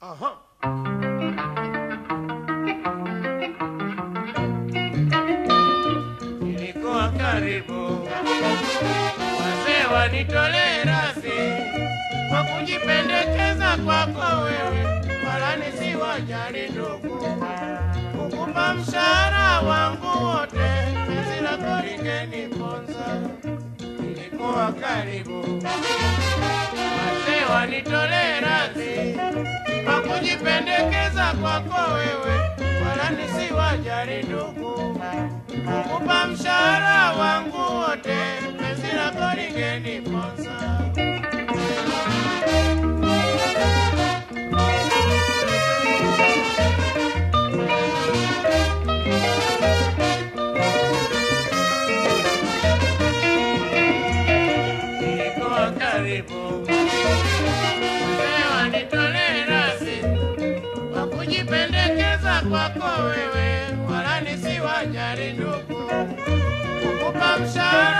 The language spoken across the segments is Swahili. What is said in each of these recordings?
Aha. Nilikuwa karibu wazee wanitolee kwa kujipendekeza kwako wewe, wala nisiwajali ndugu, kukupa mshahara wangu wote, penzi lako. Nilikuwa karibu wazee wanitolee karibu kujipendekeza kwako wewe, wala nisiwajali ndugu, kukupa mshahara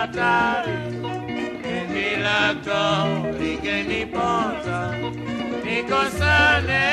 ni la hatari, penzi lako lingeniponza, nikosane